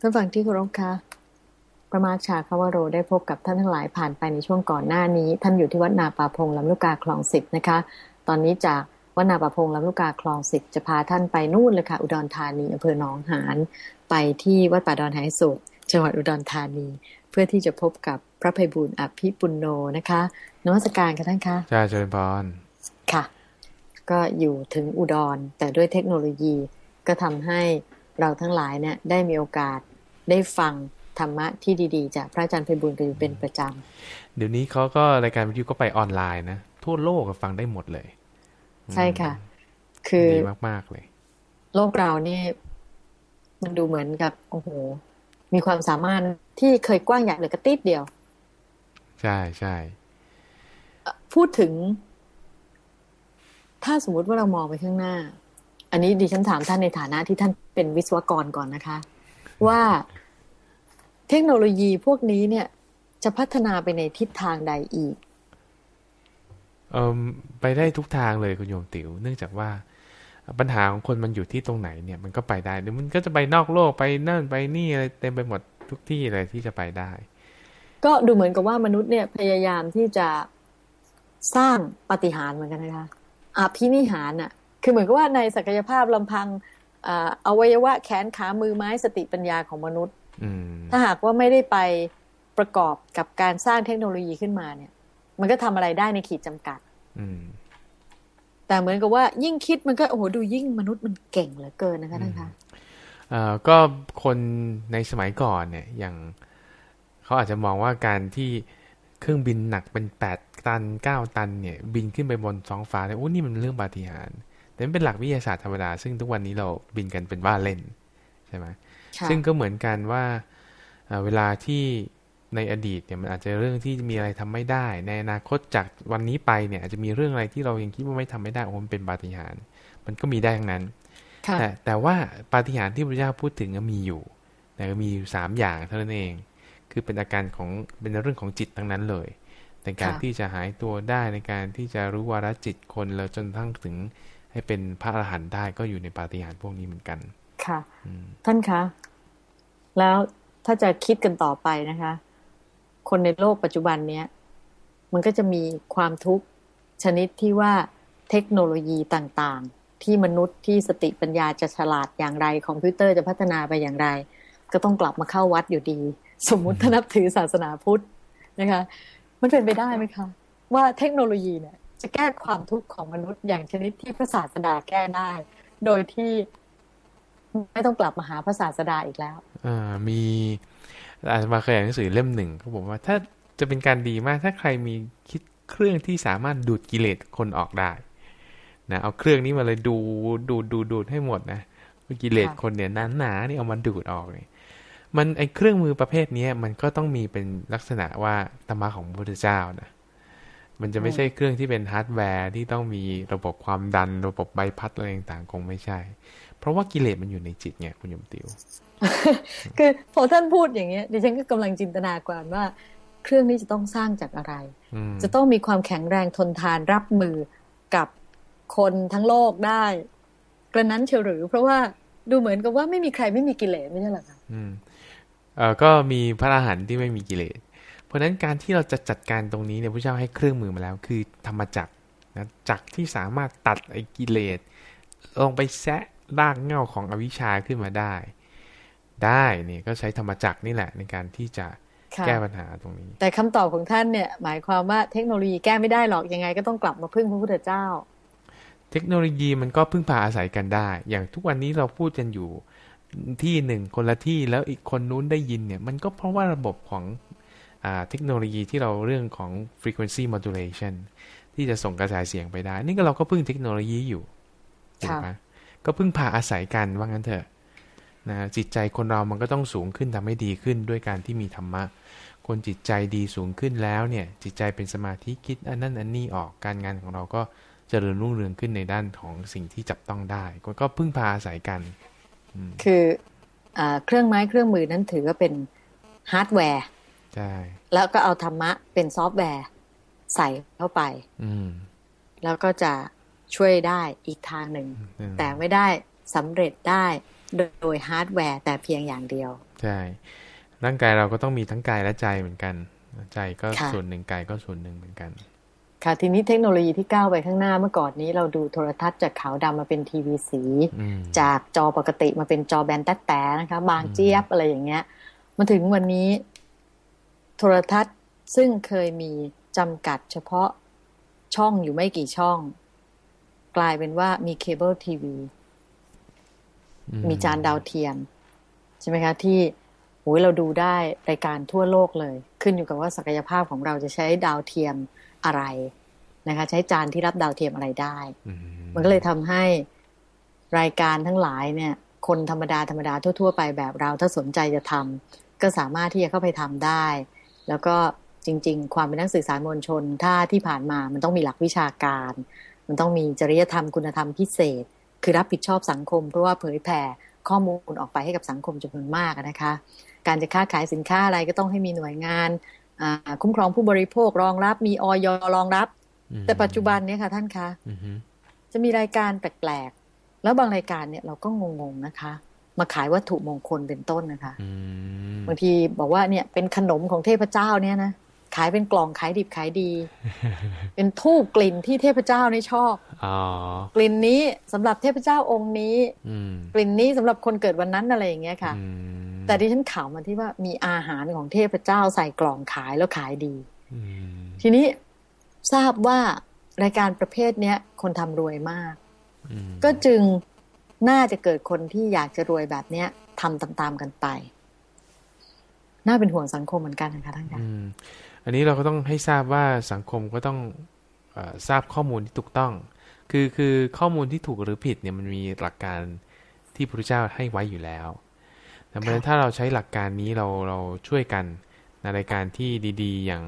ท่านฟังที่เคารพคะประมาชาคาวโรได้พบกับท่านทั้งหลายผ่านไปในช่วงก่อนหน้านี้ ท่านอยู่ที่วัดนาป่าพงลำลูกกาคลองสิบนะคะ ตอนนี้จากวัดนาป่าพงลำลูกกาคลองสิบจะพาท่านไปนู่นเลยค่ะ อุดรธานีอำเภอหนองหานไปที่วัดป่าดอนหายโศกจังหวัดอุดรธานี เพื่อที่จะพบกับพระภัยบุญอภิปุณโนนะคะนวัตการค่ะท่านคะจ้าเชิญพรค่ะ ก็อยู่ถึงอุดรแต่ด้วยเทคโนโลยีก็ทำให้ เราทั้งหลายเนี่ยได้มีโอกาสได้ฟังธรรมะที่ดีๆ จากพระอาจารย์ไพบุญกันอยู่เป็นประจำ เดี๋ยวนี้เขาก็รายการวิทยุก็ไปออนไลน์นะ ทั่วโลกก็ฟังได้หมดเลย ใช่ค่ะ คือดีมาก ๆ เลย โลกเรานี่มันดูเหมือนกับ โอ้โห มีความสามารถที่เคยกว้างใหญ่เหลือกระติดเดียว ใช่ใช่พูดถึง ถ้าสมมุติว่าเรามองไปข้างหน้า อันนี้ดิฉันถามท่านในฐานะที่ท่านเป็นวิศวกรก่อนนะคะ ว่าเทคโนโลยีพวกนี้เนี่ย จะพัฒนาไปในทิศทางใดอีกเออไปได้ทุกทางเลยคุณโยมติว๋วเนื่องจากว่าปัญหาของคนมันอยู่ที่ตรงไหนเนี่ยมันก็ไปได้หรือมันก็จะไปนอกโลกไปนั่นไปนี่อะไรเต็มไปหมดทุกที่เลยที่จะไปได้ ก็ดูเหมือนกับว่ามนุษย์เนี่ยพยายามที่จะสร้างปฏิหารเหมือนกันนะคะอภินิหารอะ คือเหมือนกับว่าในศักยภาพลำพังอวัยวะแขนขามือไม้สติปัญญาของมนุษย์ถ้าหากว่าไม่ได้ไปประกอบกับการสร้างเทคโนโลยีขึ้นมาเนี่ย มันก็ทำอะไรได้ในขีดจำกัดแต่เหมือนกับว่ายิ่งคิดมันก็โอ้โหดูยิ่งมนุษย์มันเก่งเหลือเกินนะคะท่านคะก็คนในสมัยก่อนเนี่ยอย่างเขาอาจจะมองว่าการที่เครื่องบินหนักเป็นแปดตันเก้าตันเนี่ย บินขึ้นไปบนท้องฟ้าเนี่ยโอ้นี่มันเรื่องปาฏิหาริย์ แต่เป็นหลักวิทยาศาสตร์ธรรมดา ซึ่งทุกวันนี้เราบินกันเป็นว่าเล่นใช่ไหมซึ่งก็เหมือนกันว่าเวลาที่ในอดีตเนี่ยมันอาจจะเรื่องที่มีอะไรทำไม่ได้ ในอนาคตจากวันนี้ไปเนี่ยอาจจะมีเรื่องอะไรที่เรายังคิดว่าไม่ทำไม่ได้โอ้มันเป็นปาฏิหาริย์มันก็มีได้ทั้งนั้นแต่แต่ว่าปาฏิหาริย์ที่พระเจ้าพูดถึงมีอยู่แต่มีอยู่สามอย่างเท่านั้นเอง คือเป็นอาการของเป็นเรื่องของจิตทั้งนั้นเลยในการที่จะหายตัวได้ในการที่จะรู้วาระจิตคนเราจนทั้งถึง ให้เป็นพระอรหันต์ได้ก็อยู่ในปาฏิหาริย์พวกนี้เหมือนกัน ค่ะท่านคะ แล้วถ้าจะคิดกันต่อไปนะคะ คนในโลกปัจจุบันเนี้ยมันก็จะมีความทุกข์ชนิดที่ว่าเทคโนโลยีต่างๆ ที่มนุษย์ที่สติปัญญาจะฉลาดอย่างไร คอมพิวเตอร์จะพัฒนาไปอย่างไร ก็ต้องกลับมาเข้าวัดอยู่ดี สมมุติถ้านับถือศาสนาพุทธนะคะ มันเป็นไปได้ไหมคะ ว่าเทคโนโลยีเนี่ย จะแก้ความทุกข์ของมนุษย์อย่างชนิดที่พระศาสดาแก้ได้ โดยที่ไม่ต้องกลับมาหาพระศาสดาอีกแล้วอ่ามีอาจจะมาเคยอ่านหนังสือเล่มหนึ่งเขาบอกว่า ถ้าจะเป็นการดีมากถ้าใครมีคิดเครื่องที่สามารถดูดกิเลสคนออกได้นะเอาเครื่องนี้มาเลยดูดูดูดูดให้หมดนะกิเลสคนเนี่ยนั้นหนานี่เอามาดูดออกเลยมันไอเครื่องมือประเภทนี้มันก็ต้องมีเป็นลักษณะว่าธรรมะของพระพุทธเจ้านะ มันจะไม่ใช่เครื่องที่เป็นฮาร์ดแวร์ที่ต้องมีระบบความดันระบบใบพัดอะไรต่างๆคงไม่ใช่ เพราะว่ากิเลสมันอยู่ในจิตไงคุณโยมติ๋ว คือพอท่านพูดอย่างเงี้ยดิฉันก็กำลังจินตนาการว่า เครื่องนี้จะต้องสร้างจากอะไร จะต้องมีความแข็งแรงทนทานรับมือกับคนทั้งโลกได้ กระนั้นเฉหรือ เพราะว่าดูเหมือนกับว่าไม่มีใครไม่มีกิเลสไม่ใช่หรอคะอืมเอ่อก็มีพระอรหันต์ที่ไม่มีกิเลสเพ ราะฉะนั้นการที่เราจะจัดการตรงนี้เนี่ยพระเจ้าให้เครื่องมือมาแล้ว คือธรรมจักรนะจักรที่สามารถตัดไอ้กิเลสลงไปแซะรากเง่าของอวิชชาขึ้นมาได้ ได้เนี่ยก็ใช้ธรรมจักรนี่แหละในการที่จะแก้ปัญหาตรงนี้ แต่คำตอบของท่านเนี่ยหมายความว่าเทคโนโลยีแก้ไม่ได้หรอกยังไงก็ต้องกลับมาพึ่งพระพุทธเจ้า เทคโนโลยีมันก็พึ่งพาอาศัยกันได้ อย่างทุกวันนี้เราพูดกันอยู่ที่หนึ่งคนละที่แล้วอีกคนนู้นได้ยินเนี่ย มันก็เพราะว่าระบบของอ เทคโนโลยีที่เราเรื่องของ frequency modulation ที่จะส่งกระจายเสียงไปได้ นี่ก็เราก็พึ่งเทคโนโลยีอยู่ถูกไหมก็พึ่งพาอาศัยกันว่างั้นเถอะนะจิตใจคนเรามันก็ต้องสูงขึ้นทำให้ดีขึ้นด้วยการที่มีธรรมะ คนจิตใจดีสูงขึ้นแล้วเนี่ย จิตใจเป็นสมาธิคิดอันนั้นอันนี้ออกการงานของเราก็เจริญรุ่งเรืองขึ้นในด้านของสิ่งที่จับต้องได้ก็พึ่งพาอาศัยกัน คือเครื่องไม้เครื่องมือนั้นถือว่าเป็นฮาร์ดแวร์ ใช่แล้วก็เอาธรรมะเป็นซอฟต์แวร์ ใส่เข้าไป อืแล้วก็จะช่วยได้อีกทางหนึ่ง แต่ไม่ได้สำเร็จได้โดยฮาร์ดแวร์ แต่เพียงอย่างเดียว ใช่ ร่างกายเราก็ต้องมีทั้งกายและใจเหมือนกัน ใจก็ค่ะส่วนหนึ่งกายก็ส่วนหนึ่งเหมือนกัน ค่ะ ทีนี้เทคโนโลยีที่ก้าวไปข้างหน้าเมื่อก่อนนี้เราดูโทรทัศน์จากขาวดำมาเป็นทีวีสีอืมจากจอปกติมาเป็นจอแบนแต๊ะๆนะคะ บางเจี๊ยบอะไรอย่างเงี้ยมาถึงวันนี้ โทรทัศน์ซึ่งเคยมีจำกัดเฉพาะช่องอยู่ไม่กี่ช่อง กลายเป็นว่ามีเคเบิลทีวีอืมีจานดาวเทียม ใช่ไหมคะ ที่โอ้ยเราดูได้รายการทั่วโลกเลย ขึ้นอยู่กับว่าศักยภาพของเราจะใช้ดาวเทียมอะไรนะคะ ใช้จานที่รับดาวเทียมอะไรได้อืมันก็เลยทำให้รายการทั้งหลายเนี่ย คนธรรมดาธรรมดาทั่ว ๆ ไปแบบเราถ้าสนใจจะทำก็สามารถที่จะเข้าไปทำได้ แล้วก็จริง ๆ ความเป็นนักสื่อสารมวลชน ถ้าที่ผ่านมามันต้องมีหลักวิชาการ มันต้องมีจริยธรรมคุณธรรมพิเศษ คือรับผิดชอบสังคม เพราะว่าเผยแผ่ข้อมูลออกไปให้กับสังคมจำนวนมากนะคะ การจะค้าขายสินค้าอะไรก็ต้องให้มีหน่วยงานอ่าคุ้มครองผู้บริโภครองรับมีออยรองรับอืมแต่ปัจจุบันเนี่ยค่ะท่านคะอืมฮึจะมีรายการแปลกๆแล้วบางรายการเนี่ยเราก็งงๆนะคะ มาขายวัตถุมงคลเป็นต้นนะคะอืมบางทีบอกว่าเนี่ยเป็นขนมของเทพเจ้าเนี่ยนะขายเป็นกล่องขายดิบขายดี เป็นทูบกลิ่นที่เทพเจ้านี่ชอบอ๋อกลิ่นนี้สำหรับเทพเจ้าองค์นี้อืมกลิ่นนี้สำหรับคนเกิดวันนั้นอะไรอย่างเงี้ยค่ะอืมแต่ที่ฉันข่าวมาที่ว่ามีอาหารของเทพเจ้าใส่กล่องขายแล้วขายดีอืมทีนี้ทราบว่ารายการประเภทเนี้ยคนทำรวยมากอืมก็จึง น่าจะเกิดคนที่อยากจะรวยแบบเนี้ยทำตามๆกันไป น่าเป็นห่วงสังคมเหมือนกันนะคะท่านคะอืมอันนี้เราก็ต้องให้ทราบว่าสังคมก็ต้องอทราบข้อมูลที่ถูกต้อง คือคือข้อมูลที่ถูกหรือผิดเนี่ยมันมีหลักการที่พระพุทธเจ้าให้ไว้อยู่แล้วแต่เพราะฉะนั้นถ้าเราใช้หลักการนี้เราเราช่วยกันในรายการที่ดี ๆ อย่าง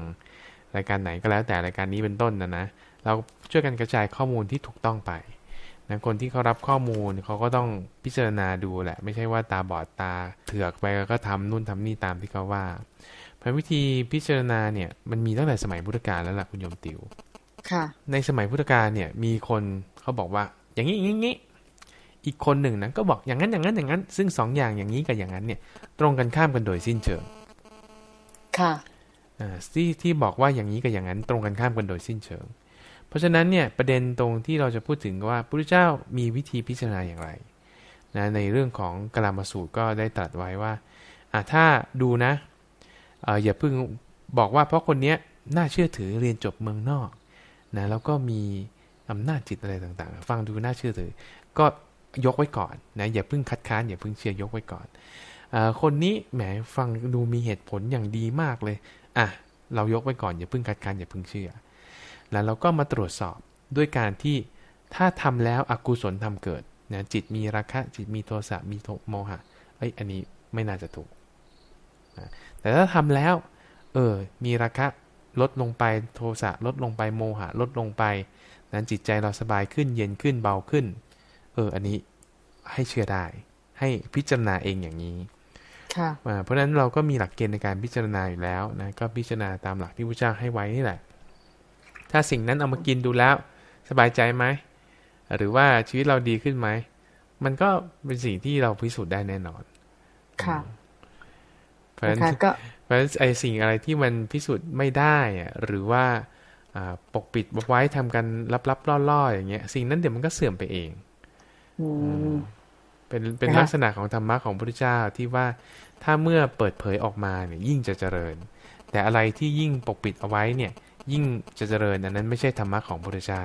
รายการไหนก็แล้วแต่รายการนี้เป็นต้นนะนะ เราช่วยกันกระจายข้อมูลที่ถูกต้องไป นะคนที่เขารับข้อมูลเขาก็ต้องพิจารณาดูแหละ ไม่ใช่ว่าตาบอดตาเถือกไปแล้วก็ทำนู่นทำนี่ตามที่เขาว่าเพราะวิธีพิจารณาเนี่ยมันมีตั้งแต่สมัยพุทธกาลแล้วล่ะคุณโยมติวค่ะ ในสมัยพุทธกาลเนี่ยมีคนเขาบอกว่าอย่างนี้อย่างนี้อย่างนี้อีกคนหนึ่งนะก็บอกอย่างนั้นอย่างนั้นอย่างนั้น ซึ่งสองอย่างอย่างนี้กับอย่างนั้นเนี่ย ตรงกันข้ามกันโดยสิ้นเชิงค่ะอ่าที่ที่บอกว่าอย่างนี้กับอย่างนั้น ตรงกันข้ามกันโดยสิ้นเชิงเพ ราะฉะนั้นเนี่ยประเด็นตรงที่เราจะพูดถึงก็ว่าพระพุทธเจ้ามีวิธีพิจารณาอย่างไรนะในเรื่องของกลามาสูตรก็ได้ตรัสไว้ว่าถ้าดูนะออย่าเพิ่งบอกว่าเพราะคนนี้น่าเชื่อถือเรียนจบเมืองนอกนะแล้วก็มีอำนาจจิตอะไรต่างๆ ฟังดูน่าเชื่อถือ ก็ยกไว้ก่อนนะอย่าเพิ่งคัดค้านอย่าเพิ่งเชื่อยกไว้ก่อนอคนนี้แหมฟังดูมีเหตุผลอย่างดีมากเลยอะเรายกไว้ก่อนอย่าเพิ่งคัดค้านอย่าเพิ่งเชื่อ แล้วเราก็มาตรวจสอบด้วยการที่ถ้าทำแล้วอกุศลทำเกิดนะจิตมีราคะจิตมีโทสะมีโทโมหะเอ้ยอันนี้ไม่น่าจะถูกนะแต่ถ้าทำแล้วเออมีราคะลดลงไปโทสะลดลงไปโมหะลดลงไปนั้นจิตใจเราสบายขึ้นเย็นขึ้นเบาขึ้น เอออันนี้ให้เชื่อได้ ให้พิจารณาเองอย่างนี้ค่ะอ่าเพราะฉะนั้นเราก็มีหลักเกณฑ์ในการพิจารณาอยู่แล้วนะก็พิจารณาตามหลักที่พระเจ้าให้ไว้นี่แหละ ถ้าสิ่งนั้นเอามากินดูแล้ว สบายใจไหม หรือว่าชีวิตเราดีขึ้นไหม มันก็เป็นสิ่งที่เราพิสูจน์ได้แน่นอน ค่ะเพราะฉะนั้นนะคะก็เพราะฉะนั้นไอ้สิ่งอะไรที่มันพิสูจน์ไม่ได้อะหรือว่าอ่าปกปิดไว้ทำกันลับๆล่อๆอย่างเงี้ย สิ่งนั้นเดี๋ยวมันก็เสื่อมไปเองอืมเป็นเป็นนะคะลักษณะของธรรมะของพระพุทธเจ้าที่ว่าถ้าเมื่อเปิดเผยออกมาเนี่ยยิ่งจะเจริญ แต่อะไรที่ยิ่งปกปิดเอาไว้เนี่ย ยิ่งจะเจริญอันนั้นไม่ใช่ธรรมะของพระพุทธเจ้า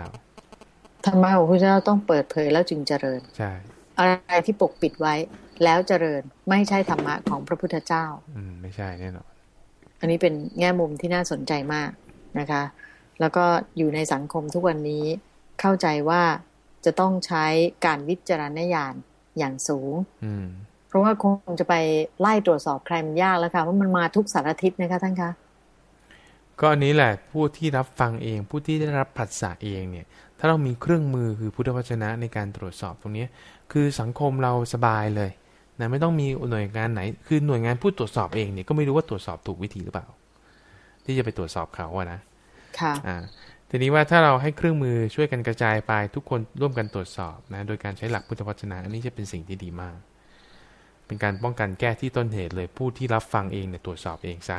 ธรรมะของพระเจ้าต้องเปิดเผยแล้วจึงเจริญใช่อะไรที่ปกปิดไว้แล้วเจริญไม่ใช่ธรรมะของพระพุทธเจ้า อืม ไม่ใช่แน่นอนอันนี้เป็นแง่มุมที่น่าสนใจมากนะคะ แล้วก็อยู่ในสังคมทุกวันนี้เข้าใจว่าจะต้องใช้การวิจารณญาณอย่างสูง อืม เพราะว่าคงจะไปไล่ตรวจสอบใครมันยากแล้วค่ะเพราะมันมาทุกสารทิศนะคะท่านคะ ก็อันนี้แหละผู้ที่รับฟังเอง ผู้ที่ได้รับผัสสะเองเนี่ยถ้าเรามีเครื่องมือคือพุทธวจนะในการตรวจสอบตรงเนี้ยคือสังคมเราสบายเลยนะไม่ต้องมีหน่วยงานไหน คือหน่วยงานผู้ตรวจสอบเองเนี่ยก็ไม่รู้ว่าตรวจสอบถูกวิธีหรือเปล่า ที่จะไปตรวจสอบเขาอะนะค่ะอ่าทีนี้ว่าถ้าเราให้เครื่องมือช่วยกันกระจายไปทุกคนร่วมกันตรวจสอบนะโดยการใช้หลักพุทธวจนะอันนี้จะเป็นสิ่งที่ดีมาก เป็นการป้องกันแก้ที่ต้นเหตุเลยผู้ที่รับฟังเองเนี่ยตรวจสอบเองซะ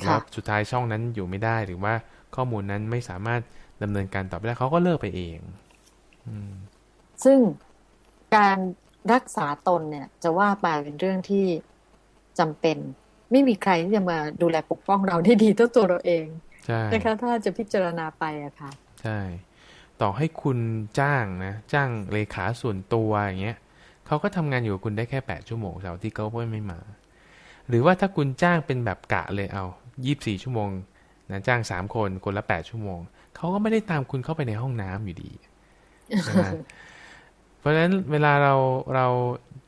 แล้วสุดท้ายช่องนั้นอยู่ไม่ได้หรือว่าข้อมูลนั้นไม่สามารถดำเนินการต่อไปได้เขาก็เลิกไปเองซึ่งการรักษาตนเนี่ย จะว่าไปเป็นเรื่องที่จำเป็น ไม่มีใครที่จะมาดูแลปกป้องเราได้ดีเท่าตัวเราเองใช่นะคะถ้าจะพิจารณาไปอะค่ะ ใช่ ต่อให้คุณจ้างนะจ้างเลขาส่วนตัวอย่างเงี้ยเขาก็ทำงานอยู่กับคุณได้แค่แปดชั่วโมงเสาร์ที่เขาไม่มา หรือว่าถ้าคุณจ้างเป็นแบบกะเลยเอายี่บสี่ชั่วโมงนะจ้างสามคนคนละแปดชั่วโมง เขาก็ไม่ได้ตามคุณเข้าไปในห้องน้ำอยู่ดีเพราะฉะนั้นเวลาเราเรา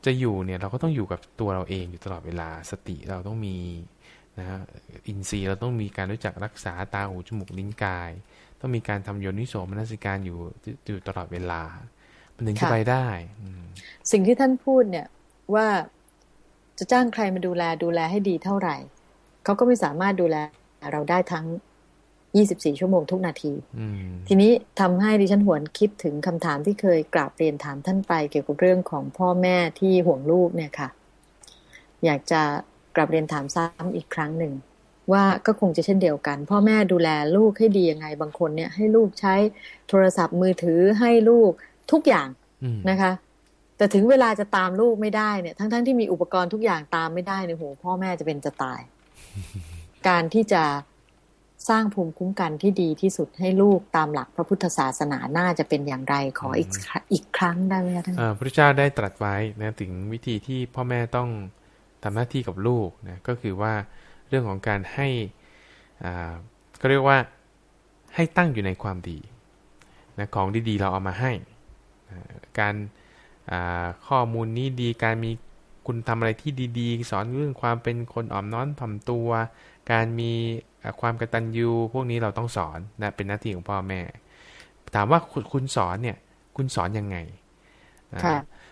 จะอยู่เนี่ยเราก็ต้องอยู่กับตัวเราเองอยู่ตลอดเวลาสติเราต้องมีนะอินทรีย์เราต้องมีการรู้จักรักษาตาหูจมูกลิ้นกาย ต้องมีการทำโยนิโสมนสิการอยู่อยู่ตลอดเวลามันถึงจะไปได้ สิ่งที่ท่านพูดเนี่ยว่า จะจ้างใครมาดูแลดูแลให้ดีเท่าไหร่ เขาก็ไม่สามารถดูแลเราได้ทั้ง 24 ชั่วโมงทุกนาที ทีนี้ทำให้ดิฉันหวนคิดถึงคำถามที่เคยกราบเรียนถามท่านไป เกี่ยวกับเรื่องของพ่อแม่ที่ห่วงลูกเนี่ยค่ะ อยากจะกราบเรียนถามซ้ำอีกครั้งหนึ่งว่าก็คงจะเช่นเดียวกัน พ่อแม่ดูแลลูกให้ดียังไง บางคนเนี่ยให้ลูกใช้โทรศัพท์มือถือให้ลูกทุกอย่างนะคะ แต่ถึงเวลาจะตามลูกไม่ได้เนี่ยทั้งๆทที่มีอุปกรณ์ทุกอย่างตามไม่ได้เนี่ยโหพ่อแม่จะเป็นจะตาย การที่จะสร้างภูมิคุ้มกันที่ดีที่สุดให้ลูกตามหลักพระพุทธศาสนาน่าจะเป็นอย่างไรขออีกอีกครั้งได้ไหมท่านพระเจ้าได้ตรัสไว้นะถึงวิธีที่พ่อแม่ต้องทำหน้าที่กับลูกนะก็คือว่าเรื่องของการให้อ่าก็เรียกว่าให้ตั้งอยู่ในความดีนะของดีๆเราเอามาให้นะการ ข้อมูลนี้ดีการมีคุณทำอะไรที่ดีๆ สอนเรื่องความเป็นคนอ่อมน้อมถ่อมตัว การมีความกตัญญูพวกนี้เราต้องสอนนะเป็นหน้าที่ของพ่อแม่ ถามว่าคุณสอนเนี่ย คุณสอนยังไง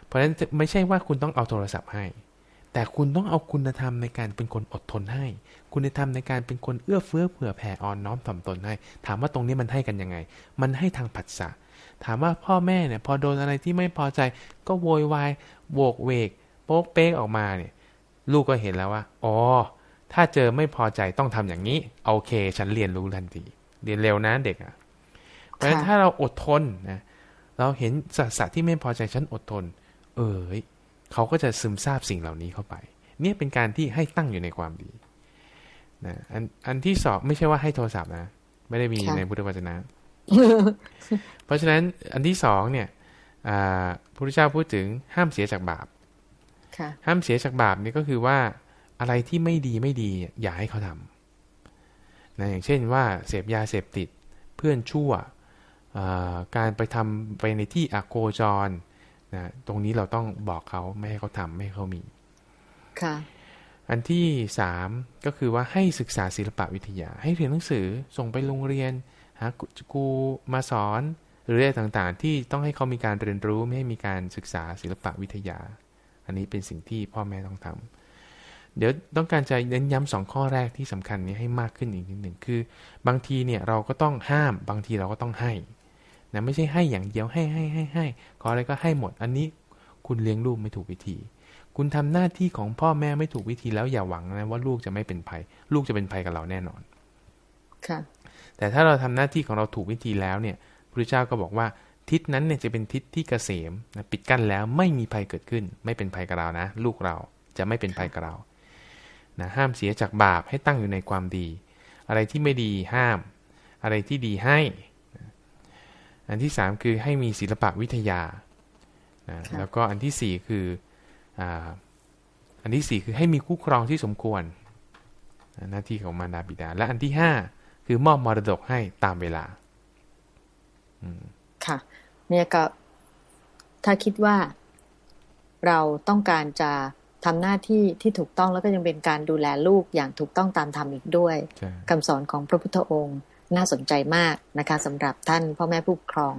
เพราะฉะนั้นไม่ใช่ว่าคุณต้องเอาโทรศัพท์ให้ แต่คุณต้องเอาคุณธรรมในการเป็นคนอดทนให้ คุณธรรมในการเป็นคนเอื้อเฟื้อเผื่อแผ่อ่อนน้อมถ่อมตนให้ ถามว่าตรงนี้มันให้กันยังไง มันให้ทางผัสสะ ถามว่าพ่อแม่เนี่ยพอโดนอะไรที่ไม่พอใจ ก็โวยวายโวกเวกโป๊กเป๊กออกมาเนี่ย ลูกก็เห็นแล้วว่าอ๋อถ้าเจอไม่พอใจต้องทำอย่างนี้โอเค ฉันเรียนรู้ทันทีเรียนเร็วนะเด็กอะเพราะฉะนั้นถ้าเราอดทนนะเราเห็นสัตว์ที่ไม่พอใจฉันอดทน เออเขาก็จะซึมซาบสิ่งเหล่านี้เข้าไป เนี่ยเป็นการที่ให้ตั้งอยู่ในความดีนะอันอันที่สองไม่ใช่ว่าให้โทรศัพท์นะ ไม่ได้มีในพุทธวจนะ เพราะฉะนั้นอันที่สองเนี่ยพระพุทธเจ้าพูดถึงห้ามเสียจากบาปห้ามเสียจากบาปนี่ก็คือว่าอะไรที่ไม่ดีไม่ดีอย่าให้เขาทำนะอย่างเช่นว่าเสพยาเสพติดเพื่อนชั่วการไปทำไปในที่อโกจรนะตรงนี้เราต้องบอกเขาไม่ให้เขาทำไม่ให้เขามีค่ะอันที่สามก็คือว่าให้ศึกษาศิลปะวิทยา ให้เรียนหนังสือส่งไปโรงเรียนหาครูมาสอนหรืออะไรต่างๆ ที่ต้องให้เขามีการเรียนรู้ไม่ให้มีการศึกษาศิลปะวิทยา อันนี้เป็นสิ่งที่พ่อแม่ต้องทำเดี๋ยวต้องการจะเน้นย้ำสองข้อแรกที่สำคัญนี้ให้มากขึ้นอีกนิดหนึ่งคือ บางทีเนี่ยเราก็ต้องห้าม บางทีเราก็ต้องให้นะไม่ใช่ให้อย่างเดียวให้ให้ให้ให้ขออะไรก็ให้หมด อันนี้คุณเลี้ยงลูกไม่ถูกวิธี คุณทำหน้าที่ของพ่อแม่ไม่ถูกวิธีแล้วอย่าหวังนะว่าลูกจะไม่เป็นภัย ลูกจะเป็นภัยกับเราแน่นอน ค่ะ แต่ถ้าเราทำหน้าที่ของเราถูกวิธีแล้วเนี่ยพระเจ้าก็บอกว่าทิศนั้นเนี่ยจะเป็นทิศที่เกษมนะปิดกั้นแล้วไม่มีภัยเกิดขึ้น ไม่เป็นภัยกับเรานะ ลูกเราจะไม่เป็นภัยกับเรานะห้ามเสียจากบาปให้ตั้งอยู่ในความดี อะไรที่ไม่ดีห้าม อะไรที่ดีให้ อันที่สามคือให้มีศิลปะวิทยานะแล้วก็อันที่สี่คืออันที่สี่คือให้มีคู่ครองที่สมควร หน้าที่ของมารดาบิดา และอันที่ห้า คือมอบมรดกให้ตามเวลาค่ะ เนี่ยก็ถ้าคิดว่าเราต้องการจะทำหน้าที่ที่ถูกต้องแล้วก็ยังเป็นการดูแลลูกอย่างถูกต้องตามธรรมอีกด้วยคำสอนของพระพุทธองค์น่าสนใจมากนะคะสำหรับท่านพ่อแม่ผู้ปกครอง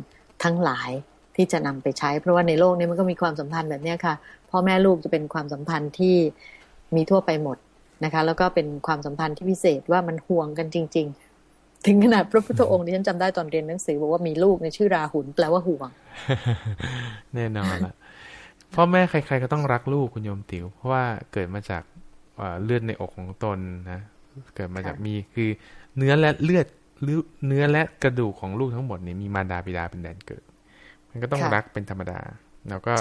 ทั้งหลายที่จะนำไปใช้ เพราะว่าในโลกนี้มันก็มีความสัมพันธ์แบบนี้ค่ะพ่อแม่ลูกจะเป็นความสัมพันธ์ที่มีทั่วไปหมดนะคะ แล้วก็เป็นความสัมพันธ์ที่พิเศษว่ามันห่วงกันจริงๆ ถึงขนาดพระพุทธองค์ที่ฉันจำได้ตอนเรียนหนังสือบอกว่ามีลูกในชื่อราหุลแปลว่าห่วง แน่นอนละพ่อแม่ใคร ๆ ก็ต้องรักลูกคุณโยมติ๋วเพราะว่าเกิดมาจากเลือดในอกของตนนะเกิดมาจากมีคือเนื้อและเลือดหรือเนื้อและกระดูกของลูกทั้งหมดนี่มีมารดาบิดาเป็นแดนเกิด มันก็ต้องรักเป็นธรรมดา แล้วก็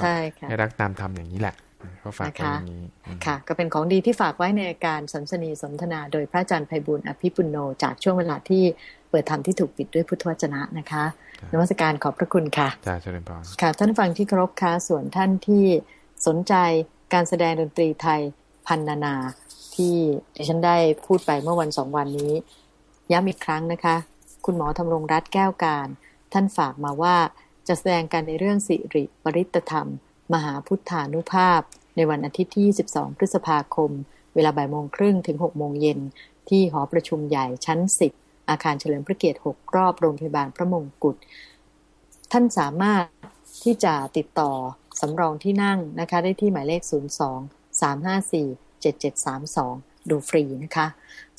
ให้รักตามธรรมอย่างนี้แหละ เขาฝากไว้อย่างนี้ค่ะ ก็เป็นของดีที่ฝากไว้ในการสัมสนีสนทนา โดยพระอาจารย์ไพบุญอภิปุโนจากช่วงเวลาที่เปิดธรรมที่ถูกปิดด้วยพุทธวจนะนะคะนวัตการขอบพระคุณค่ะจ้าเชิญพรค่ะ ท่านฟังที่เคารพค่ะส่วนท่านที่สนใจการแสดงดนตรีไทยพันนานา ที่ดิฉันได้พูดไปเมื่อวันสองวันนี้ ย้ำอีกครั้งนะคะ คุณหมอธำรงรัตน์แก้วการ ท่านฝากมาว่าจะแสดงการในเรื่องสิริปริตธรรม มหาพุทธานุภาพ ในวันอาทิตย์ที่ 22 พฤษภาคม เวลาบ่ายโมงครึ่งถึง 6 โมงเย็น ที่หอประชุมใหญ่ชั้น 10 อาคารเฉลิมพระเกียรติ 6 รอบโรงพยาบาลพระมงกุฎ ท่านสามารถที่จะติดต่อสำรองที่นั่งนะคะได้ที่หมายเลข 02 354 7732 ดูฟรีนะคะ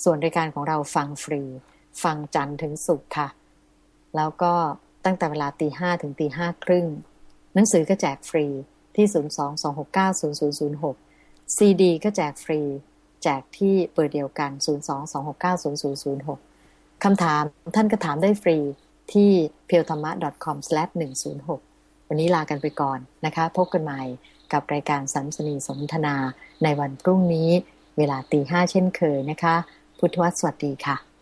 ส่วนรายการของเราฟังฟรี ฟังจันทร์ถึงศุกร์ค่ะ แล้วก็ตั้งแต่เวลาตีห้ถึงตีห้าครึ่ง หนังสือก็แจกฟรี ที่ 022690006 ซีดีก็แจกฟรี แจกที่เบอร์เดียวกัน 022690006 คำถามท่านก็ถามได้ฟรีที่ p e e l t h a m a c o m 106 วันนี้ลากันไปก่อนนะคะ พบกันใหม่กับรายการสัมสนีสนทนาในวันพรุ่งนี้ เวลาตีห้าเช่นเคยนะคะ พุทธวัตรสวัสดีค่ะ